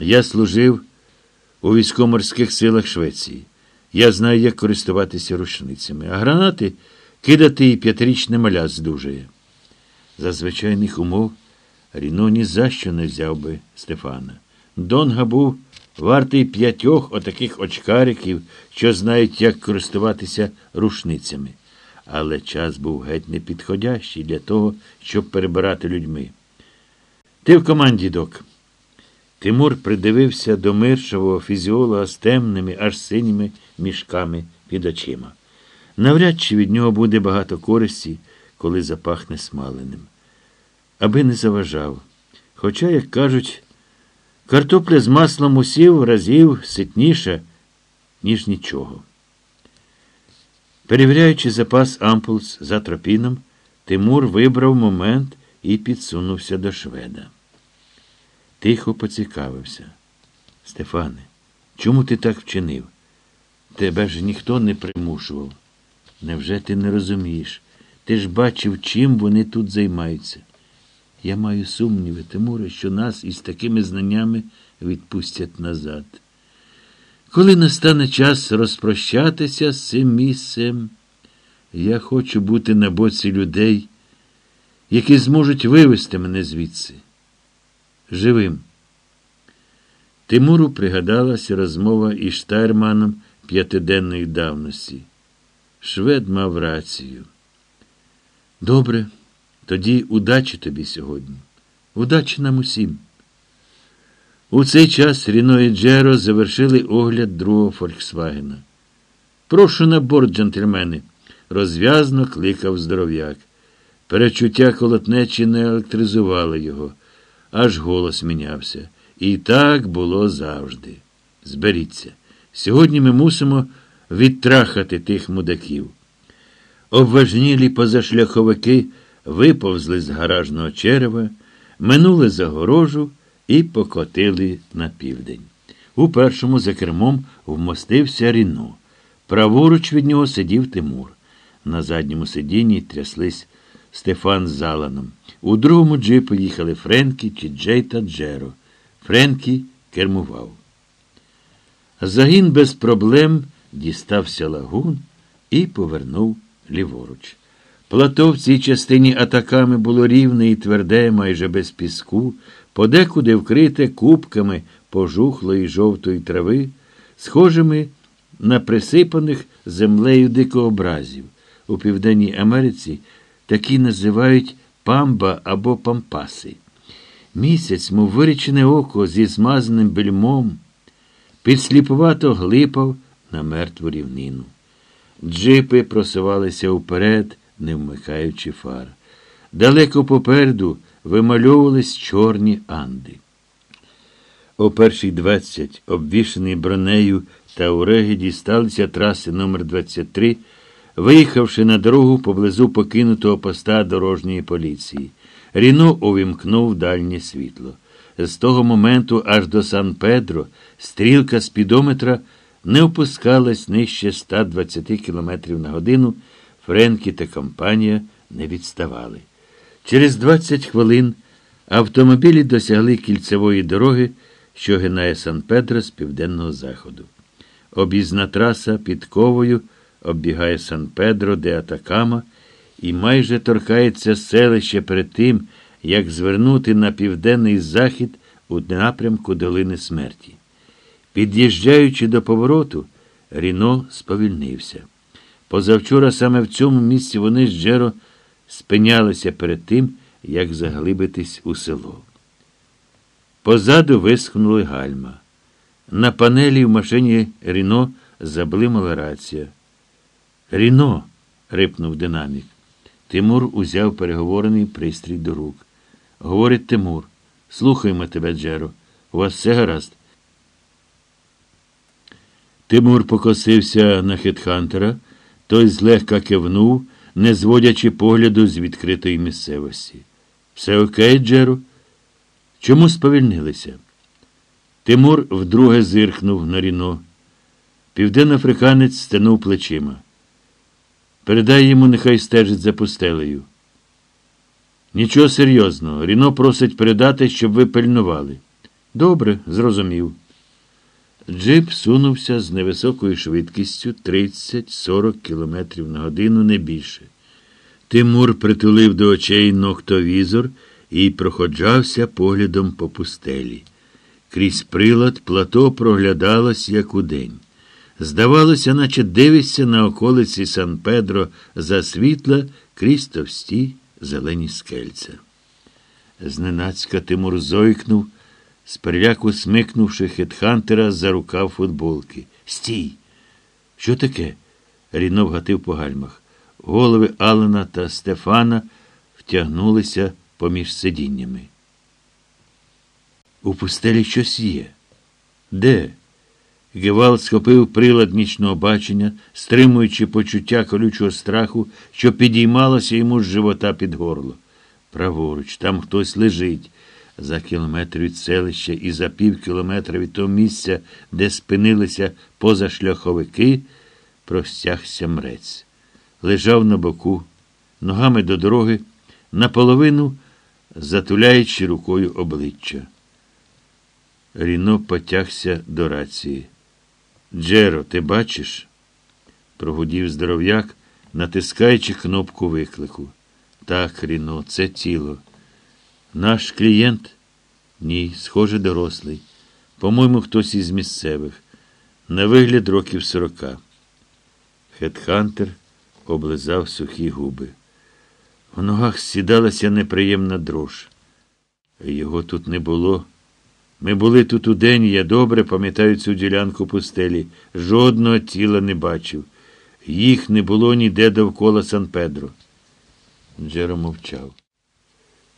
Я служив у військово-морських силах Швеції. Я знаю, як користуватися рушницями, а гранати кидати і п'ятирічне маля здужує. За звичайних умов Ріно ні за що не взяв би Стефана. Донга був вартий п'ятьох отаких очкариків, що знають, як користуватися рушницями. Але час був геть непідходящий для того, щоб перебирати людьми. Ти в команді, док. Тимур придивився до миршового фізіолога з темними, аж синіми мішками під очима. Навряд чи від нього буде багато користі, коли запахне смаленим. Аби не заважав. Хоча, як кажуть, картопля з маслом усів разів ситніша, ніж нічого. Перевіряючи запас ампулс за тропіном, Тимур вибрав момент і підсунувся до шведа. Тихо поцікавився. Стефане, чому ти так вчинив? Тебе ж ніхто не примушував. Невже ти не розумієш? Ти ж бачив, чим вони тут займаються. Я маю сумніви, Тимуре, що нас із такими знаннями відпустять назад. Коли настане час розпрощатися з цим місцем, я хочу бути на боці людей, які зможуть вивести мене звідси. Живим. Тимуру пригадалася розмова із Штайрманом п'ятиденної давності. Швед мав рацію. Добре, тоді удачі тобі сьогодні. Удачі нам усім. У цей час Ріно і Джеро завершили огляд другого Фольксвагена. Прошу на борт, джентльмени, розв'язно кликав здоров'як. Перечуття колотнечі не електризувало його, аж голос мінявся. І так було завжди. Зберіться. Сьогодні ми мусимо відтрахати тих мудаків. Обважнілі позашляховики виповзли з гаражного черева, минули загорожу і покотили на південь. У першому за кермом вмостився Ріно. Праворуч від нього сидів Тимур. На задньому сидінні тряслись Стефан з Заланом. У другому джипу їхали Френкі, Чіджей та Джеро. Френкі кермував. Загін без проблем дістався лагун і повернув ліворуч. Плато в цій частині атаками було рівне і тверде, майже без піску, подекуди вкрите кубками пожухлої жовтої трави, схожими на присипаних землею дикообразів. У Південній Америці такі називають памба або пампаси. Місяць, мов вирічене око зі змазаним бельмом, підсліпувато глипав на мертву рівнину. Джипи просувалися вперед, не вмикаючи фар. Далеко попереду вимальовувались чорні анди. О першій двадцять, обвішаний бронею та уреги, дісталися траси номер 23 виїхавши на дорогу поблизу покинутого поста дорожньої поліції. Ріно увімкнув дальнє світло. З того моменту аж до Сан Педро стрілка спідометра не опускалась нижче 120 км на годину. Френкі та компанія не відставали. Через 20 хвилин автомобілі досягли кільцевої дороги, що гинає Сан Педро з південного заходу. Об'їзна траса під ковою оббігає Сан Педро де Атакама і майже торкається селище перед тим, як звернути на південний захід у напрямку долини смерті. Під'їжджаючи до повороту, Ріно сповільнився. Позавчора саме в цьому місці вони з Джеро спинялися перед тим, як заглибитись у село. Позаду висхнули гальма. На панелі в машині Ріно заблимала рація. Ріно. рипнув динамік. Тимур узяв переговорений пристрій до рук. Говорить Тимур. Слухаємо тебе, Джеро. У вас все гаразд. Тимур покосився на хетхантера, той злегка кивнув, не зводячи погляду з відкритої місцевості. Все окей, Джеро? Чому сповільнилися? Тимур вдруге зиркнув на Ріно. Південноафриканець стенув плечима. Передай йому, нехай стежить за пустелею. Нічого серйозного. Ріно просить передати, щоб ви пильнували. Добре, зрозумів. Джип сунувся з невисокою швидкістю 30-40 км на годину не більше. Тимур притулив до очей ноктовізор і проходжався поглядом по пустелі. Крізь прилад плато проглядалось, як удень. Здавалося, наче дивишся на околиці Сан Педро за світла крізь товсті зелені скельця. Зненацька Тимур зойкнув, з смикнувши хетхантера за рукав футболки. Стій! Що таке? Ріно вгатив по гальмах. Голови Алана та Стефана втягнулися поміж сидіннями. У пустелі щось є. Де? Гевал схопив прилад нічного бачення, стримуючи почуття колючого страху, що підіймалося йому з живота під горло. Праворуч, там хтось лежить. За кілометр від селища і за пів кілометра від того місця, де спинилися позашляховики, простягся мрець. Лежав на боку, ногами до дороги, наполовину затуляючи рукою обличчя. Ріно потягся до рації. Джеро, ти бачиш? прогудів здоров'як, натискаючи кнопку виклику. Так, Ріно, це тіло. Наш клієнт? Ні, схоже, дорослий. По-моєму, хтось із місцевих. На вигляд років сорока. Хетхантер облизав сухі губи. В ногах сідалася неприємна дрож. Його тут не було. Ми були тут удень, і я добре пам'ятаю цю ділянку пустелі. Жодного тіла не бачив. Їх не було ніде довкола Сан Педро. Джеро мовчав.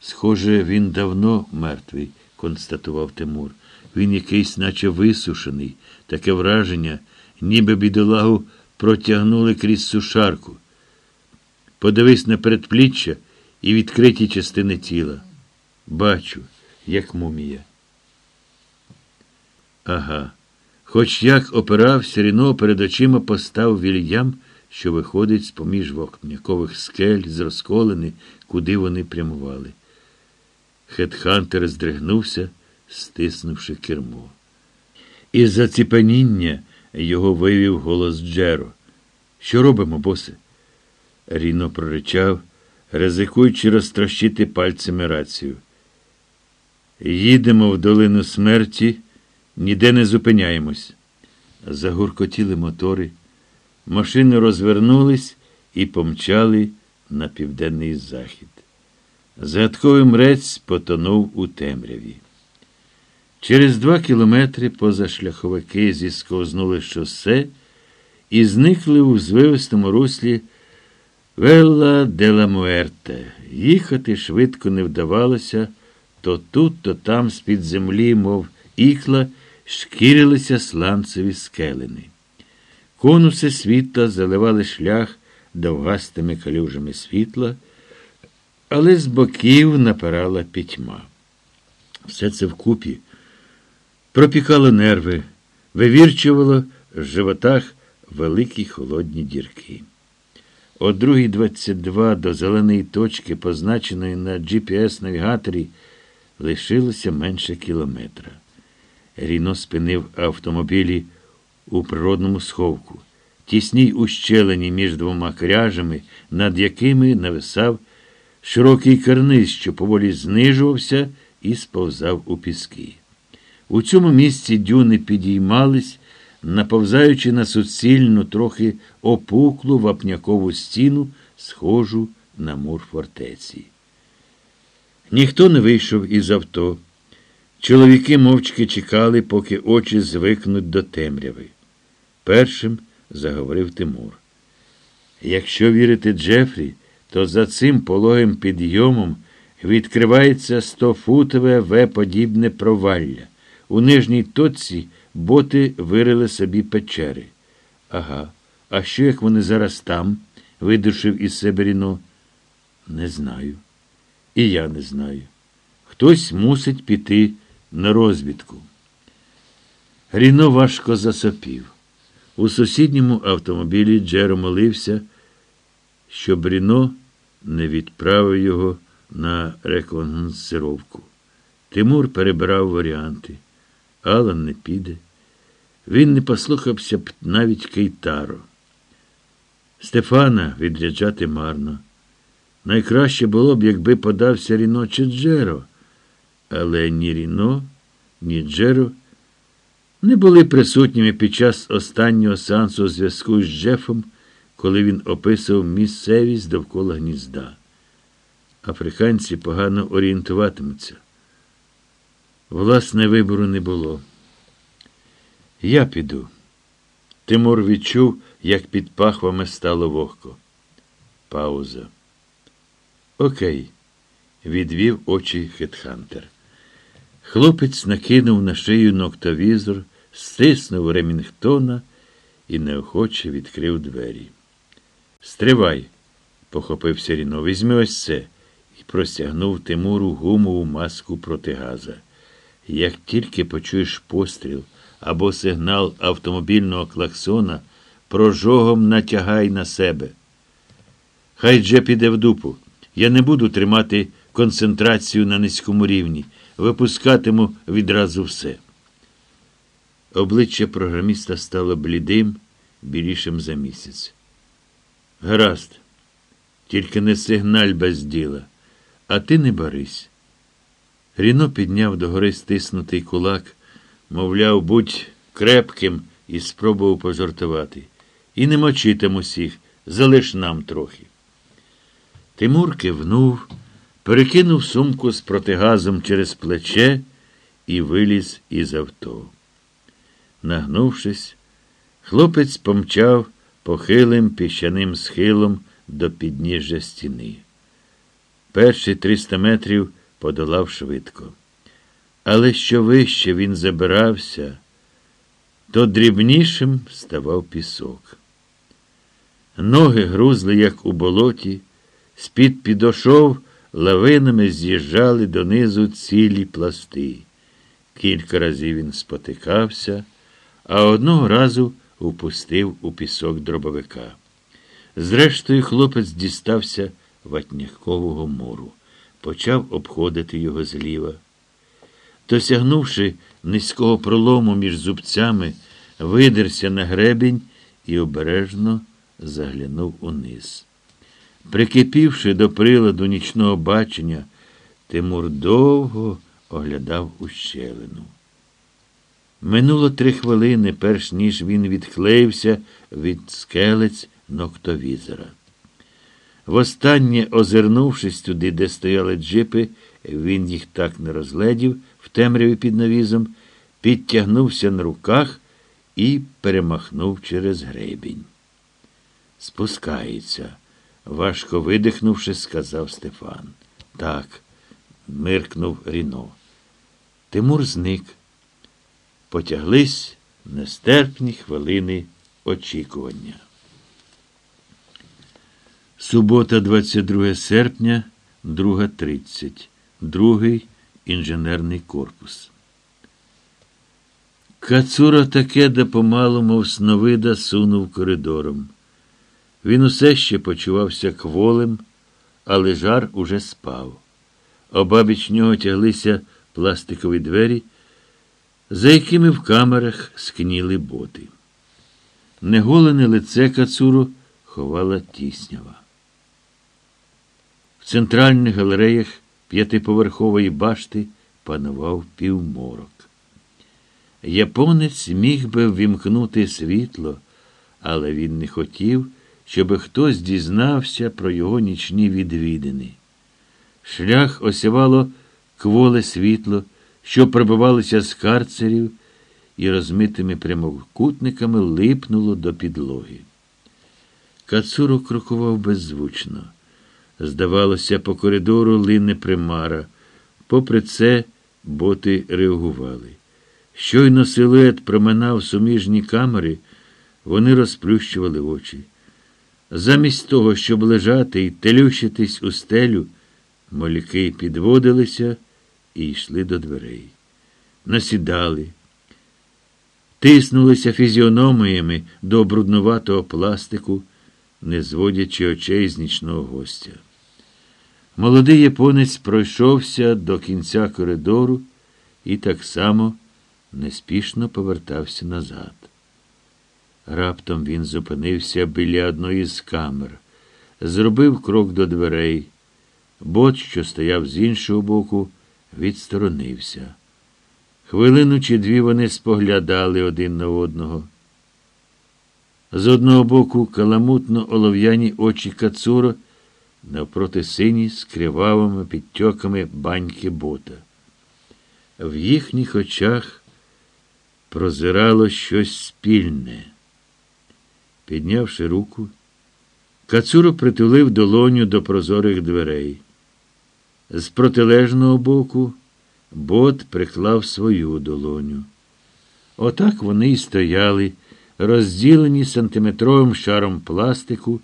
Схоже, він давно мертвий, констатував Тимур. Він якийсь, наче висушений, таке враження, ніби бідолагу протягнули крізь сушарку. Подивись на передпліччя і відкриті частини тіла. Бачу, як мумія. Ага. Хоч як опирався, Ріно перед очима постав вільям, що виходить з поміж вогнякових скель, з розколини, куди вони прямували. Хетхантер здригнувся, стиснувши кермо. Із заціпаніння його вивів голос Джеро. Що робимо, босе? Ріно проричав, ризикуючи розтрощити пальцями рацію. Їдемо в долину смерті, ніде не зупиняємось. Загуркотіли мотори, машини розвернулись і помчали на південний захід. Загадковий мрець потонув у темряві. Через два кілометри позашляховики зісковзнули шосе і зникли у звивистому руслі Велла де ла Муерте. Їхати швидко не вдавалося, то тут, то там з-під землі, мов ікла, шкірилися сланцеві скелини. Конуси світа заливали шлях довгастими калюжами світла але з боків напирала пітьма. Все це вкупі пропікало нерви, вивірчувало в животах великі холодні дірки. О 2.22 до зеленої точки, позначеної на GPS-навігаторі, лишилося менше кілометра. Ріно спинив автомобілі у природному сховку, тісній ущелені між двома кряжами, над якими нависав широкий карниз, що поволі знижувався і сповзав у піски. У цьому місці дюни підіймались, наповзаючи на суцільну, трохи опуклу вапнякову стіну, схожу на мур фортеці. Ніхто не вийшов із авто. Чоловіки мовчки чекали, поки очі звикнуть до темряви. Першим заговорив Тимур. Якщо вірити Джефрі, то за цим пологим підйомом відкривається стофутове В-подібне провалля. У нижній точці боти вирили собі печери. Ага. А що, як вони зараз там? видушив із себе Ріно. Не знаю. І я не знаю. Хтось мусить піти на розвідку. Ріно важко засопів. У сусідньому автомобілі Джеро молився щоб Ріно не відправив його на рекогносцировку. Тимур перебрав варіанти. Алан не піде. Він не послухався б навіть Кейтаро. Стефана відряджати марно. Найкраще було б, якби подався Ріно чи Джеро. Але ні Ріно, ні Джеро не були присутніми під час останнього сеансу зв'язку з Джефом, коли він описував місцевість довкола гнізда. Африканці погано орієнтуватимуться. Власне, вибору не було. Я піду. Тимур відчув, як під пахвами стало вогко. Пауза. Окей, відвів очі Хетхантер. Хлопець накинув на шию ноктовізор, стиснув Ремінгтона і неохоче відкрив двері. Стривай, похопився Ріно, візьми ось це і простягнув Тимуру гумову маску проти газа. Як тільки почуєш постріл або сигнал автомобільного клаксона, прожогом натягай на себе. Хай Дже піде в дупу. Я не буду тримати концентрацію на низькому рівні, випускатиму відразу все. Обличчя програміста стало блідим, білішим за місяць. Гаразд, тільки не сигналь без діла, а ти не барись. Ріно підняв догори стиснутий кулак, мовляв, будь крепким і спробував пожартувати. І не мочи там усіх, залиш нам трохи. Тимур кивнув, перекинув сумку з протигазом через плече і виліз із авто. Нагнувшись, хлопець помчав похилим піщаним схилом до підніжжя стіни. Перші триста метрів подолав швидко. Але що вище він забирався, то дрібнішим ставав пісок. Ноги грузли, як у болоті, з-під підошов лавинами з'їжджали донизу цілі пласти. Кілька разів він спотикався, а одного разу упустив у пісок дробовика. Зрештою, хлопець дістався ватнякового мору, почав обходити його зліва. Досягнувши низького пролому між зубцями, видерся на гребінь і обережно заглянув униз. Прикипівши до приладу нічного бачення, Тимур довго оглядав ущелину. Минуло три хвилини, перш ніж він відклеївся від скелець ноктовізора. Востаннє, озирнувшись туди, де стояли джипи, він їх так не розгледів в темряві під навізом, підтягнувся на руках і перемахнув через гребінь. Спускається, важко видихнувши, сказав Стефан. Так, миркнув Ріно. Тимур зник. Потяглись нестерпні хвилини очікування. Субота, 22 серпня, 2.30. Другий інженерний корпус. Кацура таке допомало, мов сновида, сунув коридором. Він усе ще почувався кволим, але жар уже спав. Обабіч нього тяглися пластикові двері, за якими в камерах скніли боти. Неголене лице кацуру ховала тіснява. В центральних галереях п'ятиповерхової башти панував півморок. Японець міг би ввімкнути світло, але він не хотів, щоб хтось дізнався про його нічні відвідини. Шлях осявало кволе світло, що пробивалося з карцерів і розмитими прямокутниками липнуло до підлоги. Кацуро крокував беззвучно. Здавалося, по коридору лине примара. Попри це, боти реагували. Щойно силует проминав суміжні камери, вони розплющували очі. Замість того, щоб лежати і телющитись у стелю, моліки підводилися і йшли до дверей. Насідали, тиснулися фізіономіями до бруднуватого пластику, не зводячи очей з нічного гостя. Молодий японець пройшовся до кінця коридору і так само неспішно повертався назад. Раптом він зупинився біля одної з камер, зробив крок до дверей. Бот, що стояв з іншого боку, відсторонився. Хвилину чи дві вони споглядали один на одного. З одного боку каламутно олов'яні очі Кацуро, навпроти сині з кривавими підтьоками баньки бота. В їхніх очах прозирало щось спільне. Піднявши руку, Кацуро притулив долоню до прозорих дверей. З протилежного боку бот приклав свою долоню. Отак вони й стояли, розділені сантиметровим шаром пластику,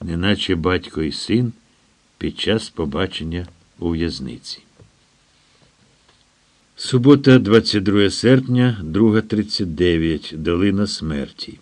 неначе батько і син під час побачення у в'язниці. Субота, 22 серпня, 2.39. Долина смерті.